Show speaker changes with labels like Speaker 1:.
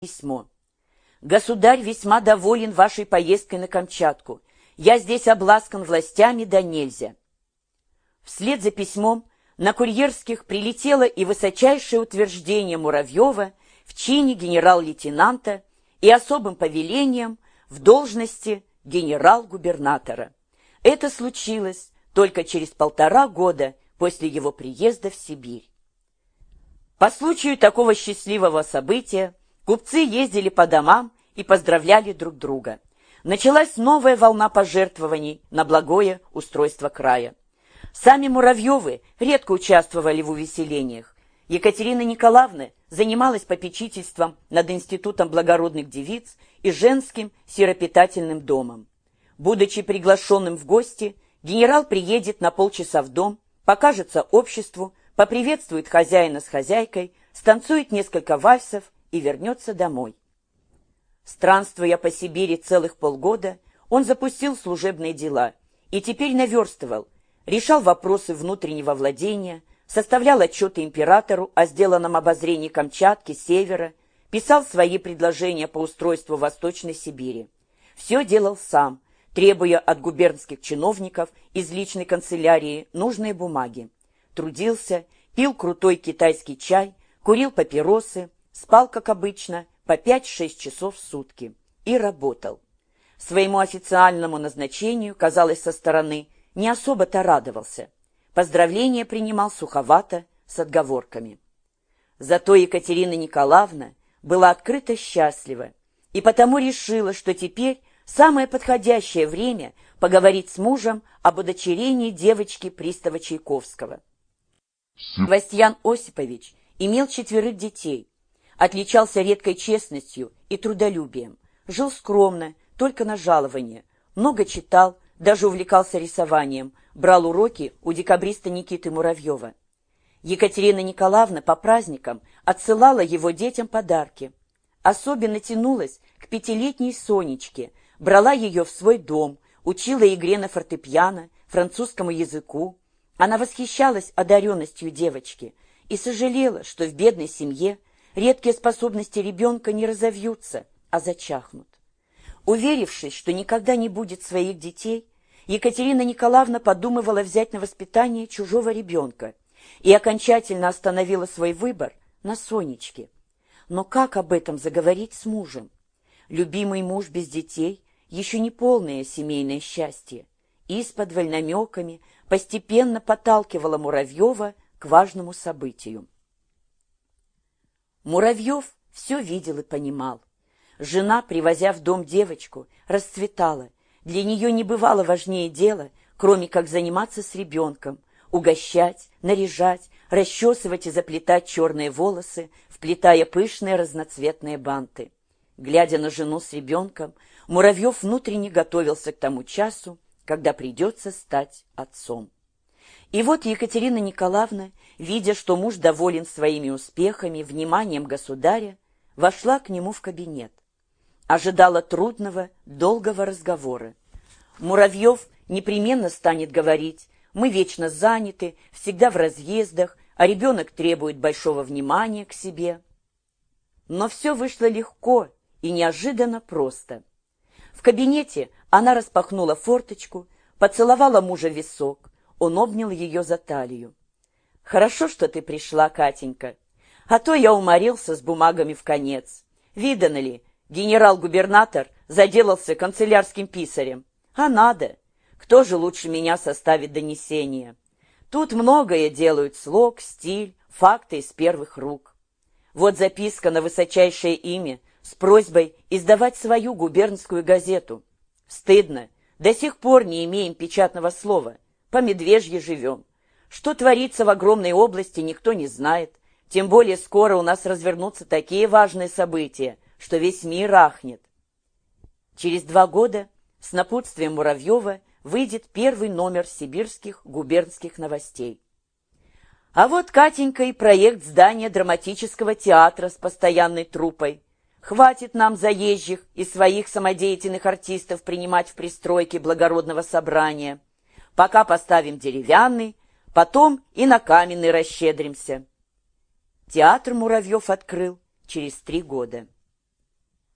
Speaker 1: письмо. «Государь весьма доволен вашей поездкой на Камчатку. Я здесь обласкан властями да нельзя». Вслед за письмом на курьерских прилетело и высочайшее утверждение Муравьева в чине генерал-лейтенанта и особым повелением в должности генерал-губернатора. Это случилось только через полтора года после его приезда в Сибирь. По случаю такого счастливого события Купцы ездили по домам и поздравляли друг друга. Началась новая волна пожертвований на благое устройство края. Сами Муравьевы редко участвовали в увеселениях. Екатерина Николаевна занималась попечительством над Институтом благородных девиц и женским сиропитательным домом. Будучи приглашенным в гости, генерал приедет на полчаса в дом, покажется обществу, поприветствует хозяина с хозяйкой, станцует несколько вальсов и вернется домой. Странствуя по Сибири целых полгода, он запустил служебные дела и теперь наверстывал, решал вопросы внутреннего владения, составлял отчеты императору о сделанном обозрении Камчатки, Севера, писал свои предложения по устройству Восточной Сибири. Все делал сам, требуя от губернских чиновников из личной канцелярии нужные бумаги. Трудился, пил крутой китайский чай, курил папиросы, спал, как обычно, по 5-6 часов в сутки и работал. Своему официальному назначению, казалось, со стороны, не особо-то радовался. Поздравления принимал суховато, с отговорками. Зато Екатерина Николаевна была открыто счастлива и потому решила, что теперь самое подходящее время поговорить с мужем об удочерении девочки пристава Чайковского. Севастьян Осипович имел четверых детей, отличался редкой честностью и трудолюбием, жил скромно, только на жалование, много читал, даже увлекался рисованием, брал уроки у декабриста Никиты Муравьева. Екатерина Николаевна по праздникам отсылала его детям подарки. Особенно тянулась к пятилетней Сонечке, брала ее в свой дом, учила игре на фортепиано, французскому языку. Она восхищалась одаренностью девочки и сожалела, что в бедной семье редкие способности ребенка не разовьются, а зачахнут. Уверившись, что никогда не будет своих детей, Екатерина Николаевна подумывала взять на воспитание чужого ребенка и окончательно остановила свой выбор на Сонечке. Но как об этом заговорить с мужем? Любимый муж без детей – еще не полное семейное счастье. Из-под намеками постепенно подталкивала Муравьева к важному событию. Муравьев все видел и понимал. Жена, привозя в дом девочку, расцветала. Для нее не бывало важнее дела, кроме как заниматься с ребенком, угощать, наряжать, расчесывать и заплетать черные волосы, вплетая пышные разноцветные банты. Глядя на жену с ребенком, Муравьев внутренне готовился к тому часу, когда придется стать отцом. И вот Екатерина Николаевна, видя, что муж доволен своими успехами, вниманием государя, вошла к нему в кабинет. Ожидала трудного, долгого разговора. Муравьев непременно станет говорить, мы вечно заняты, всегда в разъездах, а ребенок требует большого внимания к себе. Но все вышло легко и неожиданно просто. В кабинете она распахнула форточку, поцеловала мужа висок, он обнял ее за талию. «Хорошо, что ты пришла, Катенька. А то я уморился с бумагами в конец. Видано ли, генерал-губернатор заделался канцелярским писарем. А надо. Кто же лучше меня составит донесение? Тут многое делают слог, стиль, факты из первых рук. Вот записка на высочайшее имя с просьбой издавать свою губернскую газету. Стыдно, до сих пор не имеем печатного слова по медвежье живем. Что творится в огромной области, никто не знает. Тем более скоро у нас развернутся такие важные события, что весь мир ахнет. Через два года с напутствием Муравьева выйдет первый номер сибирских губернских новостей. А вот, Катенька, и проект здания драматического театра с постоянной труппой. Хватит нам заезжих и своих самодеятельных артистов принимать в пристройке благородного собрания. Пока поставим деревянный, потом и на каменный расщедримся. Театр Муравьев открыл через три года.